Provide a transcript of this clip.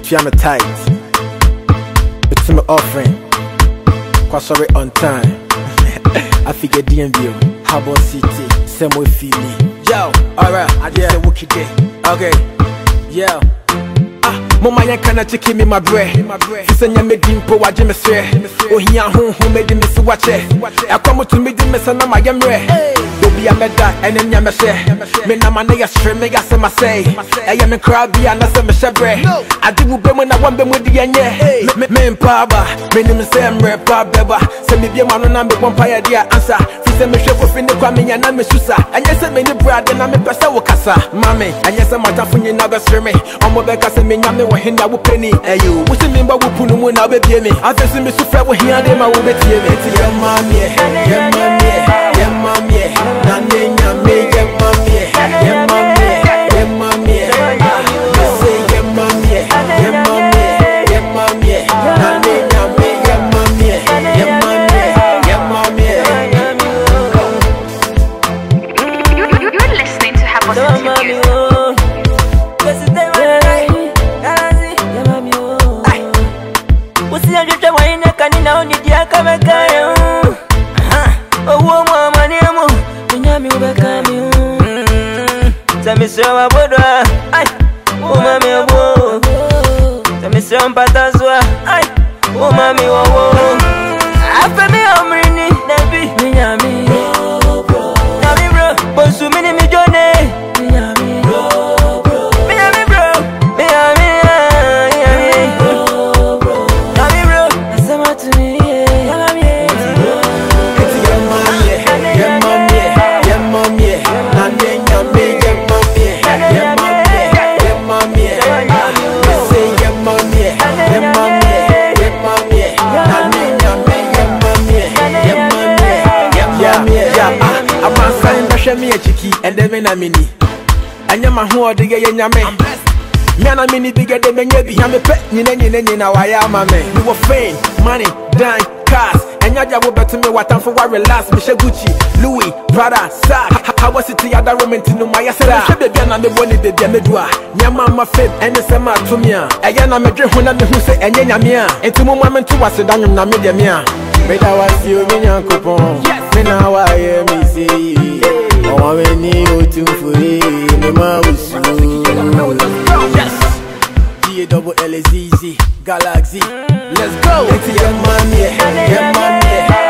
metua me tight. Metu me offering kwasɔre on time. I afigɛ diɛn bio habɔ city sɛ mo fili yo alright adeɛ sɛ wokide okay yo. Ah, moma yɛnka na kyeke me mabrɛ fi sɛ nyame di mpo wagye me serɛ ohia honhom mɛdi me se wakyɛ ɛkɔ mo tumi di me sɛ na mayɛ mmerɛ obi a mɛda ɛne nea mɛhyɛ menama ne yɛ sere me asɛm asɛe ɛyɛ me kra bi a na sɛ mehyɛ berɛ ade wo bɛ mu na wɔmbɛ mu de yɛnyɛ Me- me- mempa aba menim sɛ mmerɛ pa bɛba sɛ mebie ma no na mebɔ mpayɛ de a ansa fi sɛ mehwɛ kofi ne kwa menya na mesu sa ɛnyɛ sɛ meni brade na mepɛ sɛ wo kasa ma me. Ɛnyɛ sɛ matafo nyina bɛsere me ɔmo bɛka sɛ menya me. Wɔ he na wopɛni ɛyo wo sɛ membɔ wo pu no mu na wobɛbie me afei so mesu frɛ wo hia Usijajute mwaine kanina unidia kama kaya Owo mwa manemu Minyami ubekami Tamisewa bodwa Umami obo Tamisewa mpatazwa Umami wowo Afe mi bɛhwɛ me akyiki ɛdɛ me na meni ɛnyɛ mahoɔde yɛyɛ nyame Miana mini bigger than me nyebi Nyame pɛ nyina nyina nyina wayɛ ama me Mewɔ fame, money, dime, cars. Ɛnya gya wo bɛto me watamfo wa relax Mehyɛ Gucci, Louis, Prada, Sag Hawa City ada roman ti no mayɛ sɛ Mehwɛ baabi a na mebɔ ne baabi a medu a Nyɛma ma fame ɛne sɛ ma ato me a Ɛyɛ na medwe ho na mehu sɛ ɛnyɛ nyame a Enti mo ma mento wase da nwom na medeɛ me a Meda wase o me nyankopɔn ni otumfo yi Me ma wo suro Yes. G A double L E Z Galaxy. Let's go. It's your mommy, your mommy,